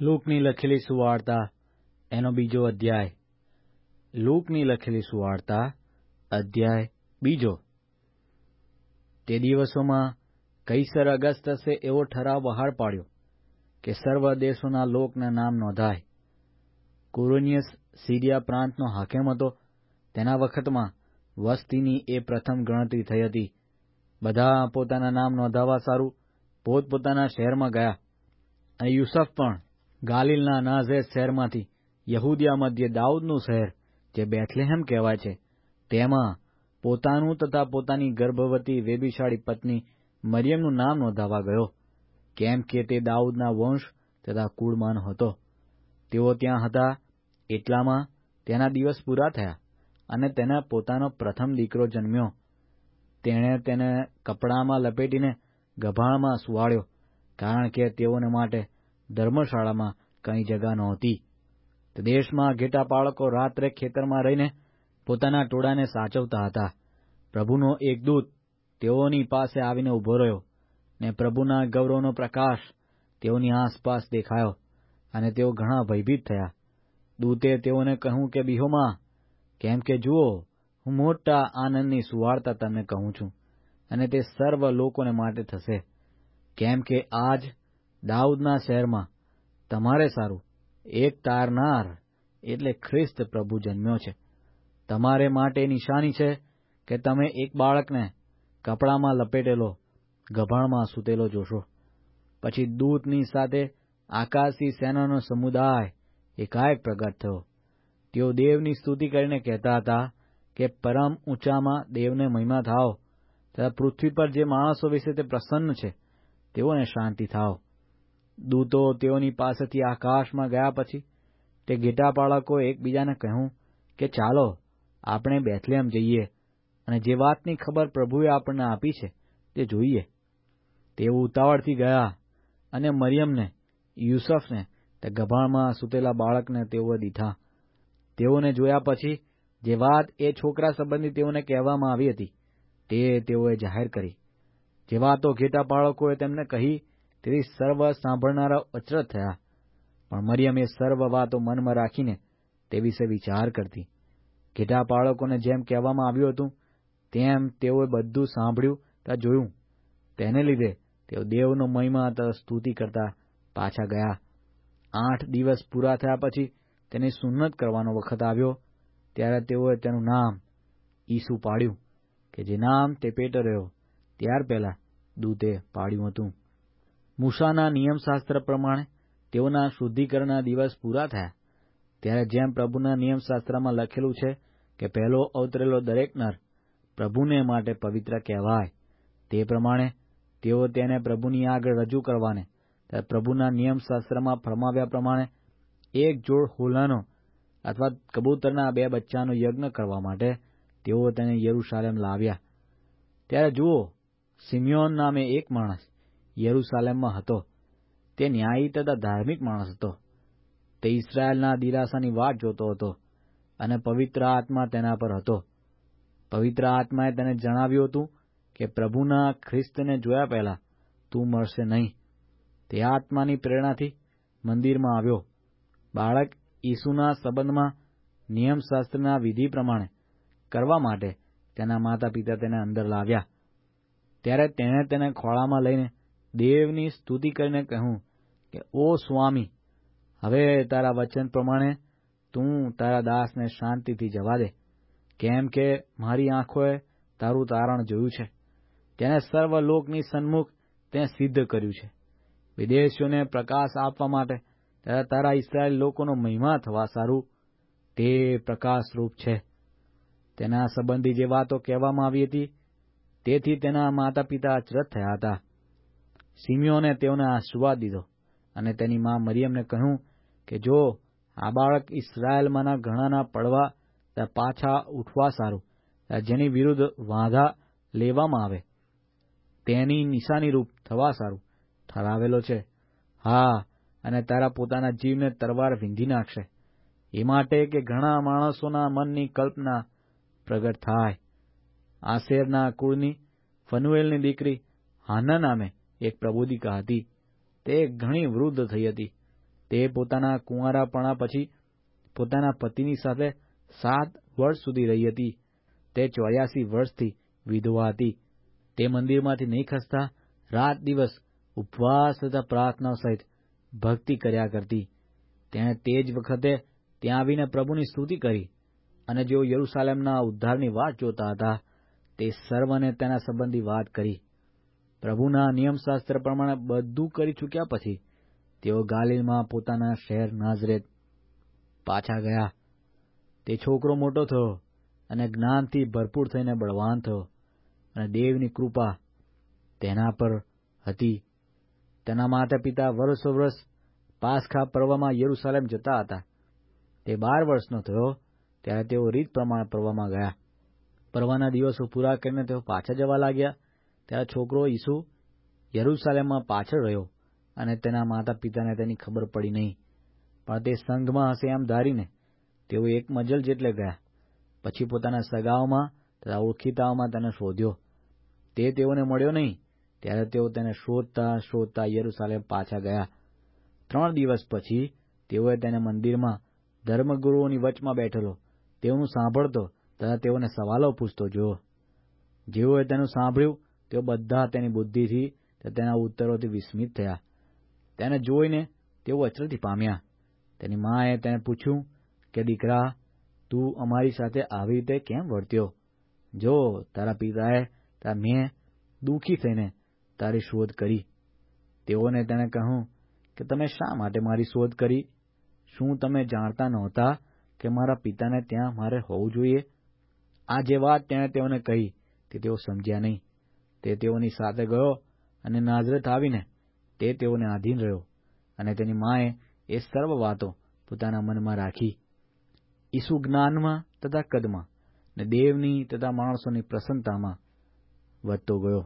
લૂકની લખેલી સુવાર્તા, એનો બીજો અધ્યાય. લૂકની લખેલી સુવાર્તા, અધ્યાય બીજો. તે દિવસોમાં કૈસર અગસ્તસે એવો ઠરાવ બહાર પાડ્યો કે સર્વ દેશોના લોકના નામ નોંધાય. કુરોનિયસ સીરિયા પ્રાંતનો હાકેમ હતો. તેના વખતમાં વસ્તીની એ પ્રથમ ગણતરી થઈ હતી. બધા પોતાના નામ નોંધાવા સારું. પોતપોતાના શહેરમાં ગયા. અને યુસફ પણ ગાલિલના નાઝેર શહેરમાંથી યહૂદિયા મધ્યે દાઉદનું શહેર, જે બેથલેહેમ કહેવાય છે, તેમાં પોતાનું તથા પોતાની ગર્ભવતી વેબીશાળી પત્ની મરિયમનું નામ નોંધાવા ગયો, કેમ કે તે દાઉદના વંશ તથા કુળમાન હતો. તેઓ ત્યાં હતા, એટલામાં તેના દિવસ પૂરા થયા અને તેને પોતાનો પ્રથમ દીકરો જન્મ્યો. તેણે તેને કપડામાં લપેટીને ગભાણમાં સુવાડ્યો કારણ કે તેઓને માટે ધર્મશાળામાં કંઈ જગા નહોતી. તો દેશમાં ઘેટા બાળકો રાત્રે ખેતરમાં રહીને પોતાના ટોળાને સાચવતા હતા. પ્રભુનો એક દૂત તેઓની પાસે આવીને ઊભો રહ્યો ને પ્રભુના ગૌરવનો પ્રકાશ તેઓની આસપાસ દેખાયો અને તેઓ ઘણા ભયભીત થયા. દૂતે તેઓને કહ્યું કે, બિહોમાં, કેમ કે જુઓ, હું મોટા આનંદની સુવાર્તા તમને કહું છું અને તે સર્વ લોકોને માટે થશે. કેમ કે આજ દાઉદના શહેરમાં, તમારે સારું. એક તારનાર એટલે ખ્રિસ્ત પ્રભુ જન્મ્યો છે. તમારે માટે નિશાની છે કે તમે એક બાળકને કપડામાં લપેટેલો, ગભાણમાં સૂતેલો જોશો. પછી દૂતની સાથે આકાશી સેનાનો સમુદાય એકાએક પ્રગટ થયો. તેઓ દેવની સ્તુતિ કરીને કહેતા હતા કે પરમ ઊંચામાં દેવને મહિમા થાવ તથા પૃથ્વી પર જે માણસો વિશે તે પ્રસન્ન છે, તેઓને શાંતિ થાવ દૂતો તેઓની પાસેથી આકાશમાં ગયા પછી તે ઘેટા બાળકો એકબીજાને કહ્યું કે, ચાલો, આપણે બેથલેમ જઈએ અને જે વાતની ખબર પ્રભુએ આપણને આપી છે તે જોઈએ. તેઓ ઉતાવળથી ગયા અને મરિયમને, યુસફને તે ગભાણમાં સૂતેલા બાળકને તેઓએ દીધા. તેઓને જોયા પછી જે વાત એ છોકરા સંબંધી તેઓને કહેવામાં આવી હતી તે તેઓએ જાહેર કરી. જે વાતો ઘેટા બાળકોએ તેમને કહી તેથી સર્વ સાંભળનારા અચરજ થયા. પણ મરિયમ સર્વ વાતો મનમાં રાખીને તે વિશે વિચાર કરતી. ઘેટા બાળકોને જેમ કહેવામાં આવ્યું હતું, તેમ તેઓએ બધું સાંભળ્યું તથા જોયું. તેને લીધે તેઓ દેવનો મહિમા તથા સ્તુતિ કરતા પાછા ગયા. આઠ દિવસ પૂરા થયા પછી તેની સુન્નત કરવાનો વખત આવ્યો. ત્યારે તેઓએ તેનું નામ ઈસુ પાડ્યું, કે જે નામ તે પેટે રહ્યો. ત્યાર પહેલા દૂતે પાડ્યું હતું. મૂસાના નિયમશાસ્ત્ર પ્રમાણે તેઓના શુદ્ધિકરણના દિવસ પૂરા થયા. ત્યારે જેમ પ્રભુના નિયમશાસ્ત્રમાં લખેલું છે કે પહેલો અવતરેલો દરેક નર પ્રભુને માટે પવિત્ર કહેવાય, તે પ્રમાણે તેઓ તેને પ્રભુની આગળ રજૂ કરવાને ત્યારે પ્રભુના નિયમશાસ્ત્રમાં ફરમાવ્યા પ્રમાણે એક જોડ હોલાનો અથવા કબૂતરના બે બચ્ચાનો યજ્ઞ કરવા માટે તેઓ તેને યરૂશાલેમ લાવ્યા. ત્યારે જુઓ, સિમિયોન નામે એક માણસ યરૂશાલેમમાં હતો. તે ન્યાયી તથા ધાર્મિક માણસ હતો. તે ઇસરાયેલના દિલાસાની વાટ જોતો હતો અને પવિત્ર આત્મા તેના પર હતો. પવિત્ર આત્માએ તેને જણાવ્યું હતું કે, પ્રભુના ખ્રિસ્તને જોયા પહેલા તું મળશે નહીં. તે આત્માની પ્રેરણાથી મંદિરમાં આવ્યો. બાળક ઈસુના સંબંધમાં નિયમશાસ્ત્રના વિધિ પ્રમાણે કરવા માટે તેના માતા પિતા તેને અંદર લાવ્યા. ત્યારે તેણે તેને ખોળામાં લઈને દેવની સ્તુતિ કરીને કહ્યું કે, ઓ સ્વામી, હવે તારા વચન પ્રમાણે તું તારા દાસને શાંતિથી જવા દે. કેમ કે મારી આંખોએ તારું તારણ જોયું છે. તેને સર્વ લોકની સન્મુખ તે સિદ્ધ કર્યું છે. વિદેશીઓને પ્રકાશ આપવા માટે તથા તારા ઇસરાયેલ લોકોનો મહિમા થવા સારું તે પ્રકાશરૂપ છે. તેના સંબંધી જે વાતો કહેવામાં આવી હતી, તેથી તેના માતા પિતા અચરજ થયા હતા. સિમિયોને તેઓને આશીર્વાદ દીધો. અને તેની મા મરિયમને કહ્યું કે, જો આ બાળક ઇસરાયેલમાંના ઘણાના પડવા પાછા ઉઠવા સારું જેની વિરુદ્ધ વાંધા લેવામાં આવે, તેની નિશાનીરૂપ થવા સારું, ઠરાવેલો છે. હા, અને તારા પોતાના જીવને તરવાર વીંધી નાખશે. એ માટે કે ઘણા માણસોના મનની કલ્પના પ્રગટ થાય. આશેરના કુળની ફનુએલની દીકરી હાના નામે એક પ્રબોધિકા હતી. તે ઘણી વૃદ્ધ થઈ હતી. તે પોતાના કુંવારાપણા પછી પોતાના પતિની સાથે સાત વર્ષ સુધી રહી હતી. તે ચોર્યાસી વર્ષથી વિધવા હતી. તે મંદિરમાંથી નહીં ખસતા રાત દિવસ ઉપવાસ તથા પ્રાર્થનાઓ સહિત ભક્તિ કર્યા કરતી. તેણે તે જ વખતે ત્યાં આવીને પ્રભુની સ્તુતિ કરી અને જેઓ યરૂસાલેમના ઉદ્ધારની વાત જોતા હતા, તે સર્વને તેના સંબંધી વાત કરી. પ્રભુના નિયમશાસ્ત્ર પ્રમાણે બધું કરી ચૂક્યા પછી તેઓ ગાલિલમાં પોતાના શહેર નાઝરેત પાછા ગયા. તે છોકરો મોટો થયો અને જ્ઞાનથી ભરપૂર થઈને બળવાન થયો અને દેવની કૃપા તેના પર હતી. તેના માતા પિતા વર્ષો વર્ષ પાસખા પર્વમાં યરૂસાલેમ જતા હતા. તે બાર વર્ષનો થયો ત્યારે તેઓ રીત પ્રમાણે પર્વમાં ગયા. પર્વના દિવસો પૂરા કરીને તેઓ પાછા જવા લાગ્યા. ત્યારે છોકરો ઈસુ યરૂસાલેમમાં પાછળ રહ્યો અને તેના માતા પિતાને તેની ખબર પડી નહીં. પણ તે સંઘમાં હશે એમ ધારીને તેઓ એક મજલ જેટલે ગયા. પછી પોતાના સગાઓમાં તથા ઓળખીતાઓમાં તેને શોધ્યો. તે તેઓને મળ્યો નહીં. ત્યારે તેઓ તેને શોધતા શોધતા યરૂસાલેમ પાછા ગયા. ત્રણ દિવસ પછી તેઓએ તેને મંદિરમાં ધર્મગુરુઓની વચમાં બેઠેલો, તેઓનું સાંભળતો તથા તેઓને સવાલો પૂછતો જોયો. જેઓએ તેનું સાંભળ્યું તેઓ બધા તેની બુદ્ધિથી તેના ઉત્તરોથી વિસ્મિત થયા. તેને જોઈને તેઓ અચરથી પામ્યા. તેની માએ તેને પૂછ્યું કે, દીકરા, તું અમારી સાથે આવી રીતે કેમ વર્ત્યો? જો તારા પિતાએ તા મેં દુઃખી થઈને તારી શોધ કરી. તેઓને તેણે કહ્યું કે, તમે શા માટે મારી શોધ કરી? શું તમે જાણતા નહોતા કે મારા પિતાને ત્યાં મારે હોવું જોઈએ? આ જે વાત તેણે તેઓને કહી તે તેઓ સમજ્યા નહીં. તે તેઓની સાથે ગયો અને નાઝરત આવીને તે તેઓને આધીન રહ્યો અને તેની માએ એ સર્વ વાતો પોતાના મનમાં રાખી. ઈસુ જ્ઞાનમાં તથા કદમાં ને દેવની તથા માણસોની પ્રસન્નતામાં વધતો ગયો.